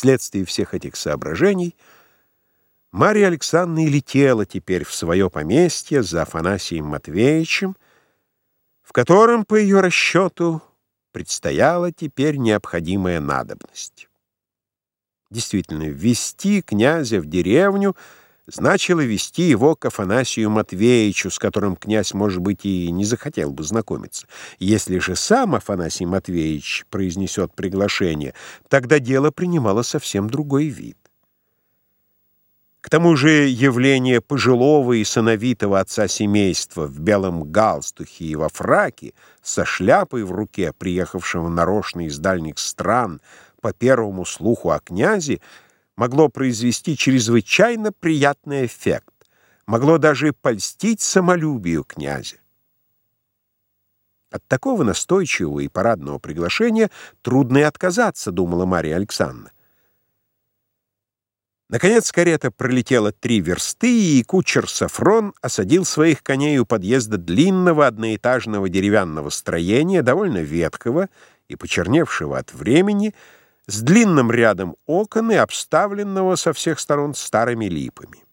Вследствие всех этих соображений Марья Александровна и летела теперь в свое поместье за Афанасием Матвеевичем, в котором, по ее расчету, предстояла теперь необходимая надобность. Действительно, ввести князя в деревню значило вести его к Афанасию Матвеевичу, с которым князь, может быть, и не захотел бы знакомиться. Если же сам Афанасий Матвеевич произнесет приглашение, тогда дело принимало совсем другой вид. К тому же явление пожилого и сыновитого отца семейства в белом галстухе и во фраке, со шляпой в руке, приехавшего нарочно из дальних стран по первому слуху о князе, могло произвести чрезвычайно приятный эффект, могло даже польстить самолюбию князя. От такого настойчивого и парадного приглашения трудно и отказаться, думала Мария Александровна. Наконец карета пролетела три версты, и кучер Сафрон осадил своих коней у подъезда длинного одноэтажного деревянного строения, довольно веткого и почерневшего от времени, с длинным рядом окон и обставленного со всех сторон старыми липами.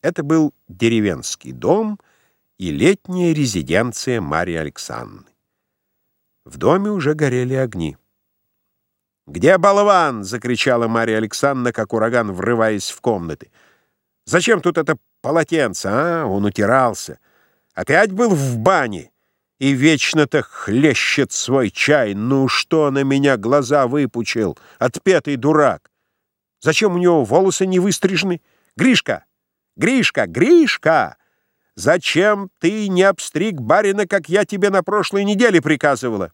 Это был деревенский дом и летняя резиденция Марии Александры. В доме уже горели огни. «Где болван?» — закричала Мария Александровна, как ураган, врываясь в комнаты. «Зачем тут это полотенце, а?» Он утирался. «Опять был в бане и вечно-то хлещет свой чай. Ну что на меня глаза выпучил, отпетый дурак? Зачем у него волосы не выстрижены? Гришка! Гришка! Гришка! Зачем ты не обстриг барина, как я тебе на прошлой неделе приказывала?»